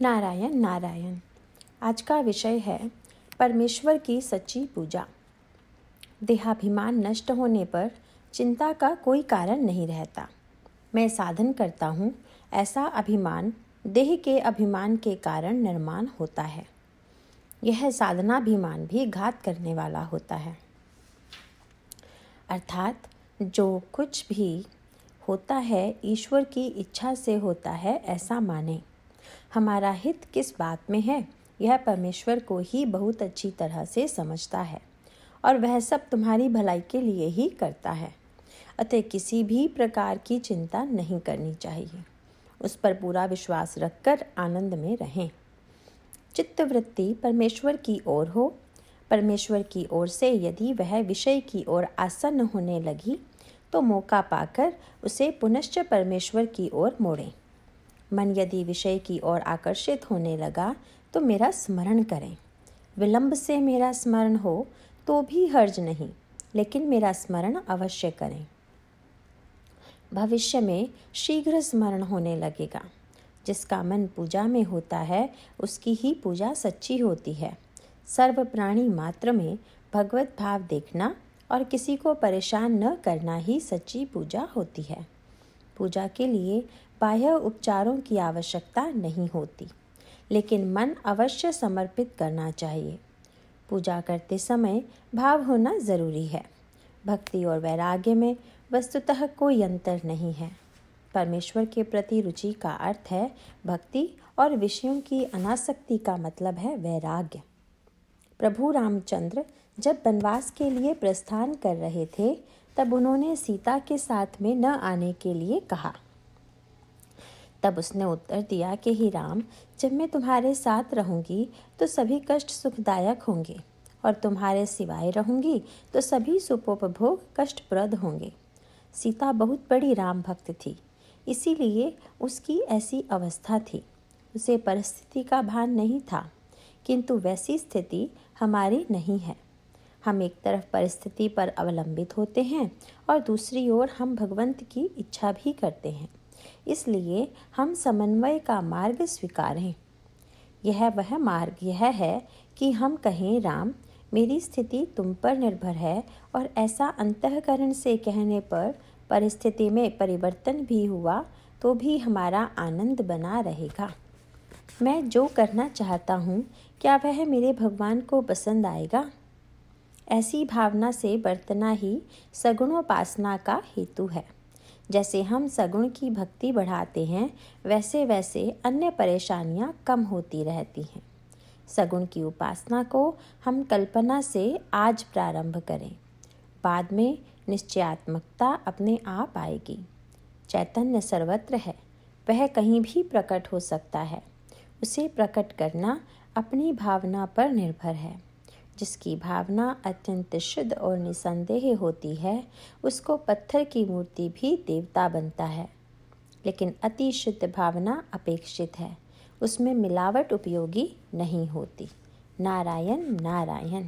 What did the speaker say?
नारायण नारायण। आज का विषय है परमेश्वर की सच्ची पूजा। देहाभिमान नष्ट होने पर चिंता का कोई कारण नहीं रहता। मैं साधन करता हूँ, ऐसा अभिमान देह के अभिमान के कारण निर्माण होता है। यह साधनाभिमान भी घात करने वाला होता है। अर्थात, जो कुछ भी होता है, ईश्वर की इच्छा से होता है, ऐसा माने। हमारा हित किस बात में है? यह परमेश्वर को ही बहुत अच्छी तरह से समझता है और वह सब तुम्हारी भलाई के लिए ही करता है। अतः किसी भी प्रकार की चिंता नहीं करनी चाहिए। उस पर पूरा विश्वास रखकर आनंद में रहें। चित्तवृत्ति परमेश्वर की ओर हो। परमेश्वर की ओर से यदि वह विषय की ओर आसन्न होने लगी तो मौका पाकर उसे पुनश्च परमेश्वर की ओर मोड़ें। मन यदि विषय की ओर आकर्षित होने लगा तो मेरा स्मरण करें। विलंब से मेरा स्मरण हो तो भी हर्ज नहीं, लेकिन मेरा स्मरण अवश्य करें। भविष्य में शीघ्र स्मरण होने लगेगा। जिसका मन पूजा में होता है, उसकी ही पूजा सच्ची होती है। सर्व प्राणी मात्र में भगवत भाव देखना और किसी को परेशान न करना ही सच्ची पूजा होती है। पूजा के लिए बाह्य उपचारों की आवश्यकता नहीं होती, लेकिन मन अवश्य समर्पित करना चाहिए। पूजा करते समय भाव होना ज़रूरी है। भक्ति और वैराग्य में वस्तुतः कोई अंतर नहीं है। परमेश्वर के प्रति रुचि का अर्थ है भक्ति और विषयों की अनासक्ति का मतलब है वैराग्य। प्रभु रामचंद्र जब वनवास के लिए प्रस्थान कर रहे थे, तब उन्होंने सीता के साथ में न आने के लिए कहा। तब उसने उत्तर दिया कि, ही राम, जब मैं तुम्हारे साथ रहूँगी तो सभी कष्ट सुखदायक होंगे, और तुम्हारे सिवाय रहूँगी तो सभी सुपोपभोग कष्टप्रद होंगे। सीता बहुत बड़ी राम भक्त थी, इसीलिए उसकी ऐसी अवस्था थी। उसे परिस्थिति का भान नहीं था, किंतु वैसी स्थिति हमारी नहीं है। हम एक तरफ़ परिस्थिति पर अवलंबित होते हैं, और दूसरी ओर हम भगवंत की इच्छा भी करते हैं। इसलिए हम समन्वय का मार्ग स्वीकारें। यह वह मार्ग यह है कि हम कहें, राम, मेरी स्थिति तुम पर निर्भर है और ऐसा अंतकरण से कहने पर परिस्थिति में परिवर्तन भी हुआ तो भी हमारा आनंद बना रहेगा। मैं जो करना चाहता हूँ, क्या वह मेरे भगवान को पसंद आएगा? ऐसी भावना से बरतना ही सगुणोपासना का हेतु है। जैसे हम सगुण की भक्ति बढ़ाते हैं, वैसे वैसे अन्य परेशानियाँ कम होती रहती हैं। सगुण की उपासना को हम कल्पना से आज प्रारंभ करें। बाद में निश्चयात्मकता अपने आप आएगी। चैतन्य सर्वत्र है। वह कहीं भी प्रकट हो सकता है। उसे प्रकट करना अपनी भावना पर निर्भर है। जिसकी भावना अत्यंत शुद्ध और निसंदेह होती है, उसको पत्थर की मूर्ति भी देवता बनता है। लेकिन अति शुद्ध भावना अपेक्षित है। उसमें मिलावट उपयोगी नहीं होती। नारायण नारायण।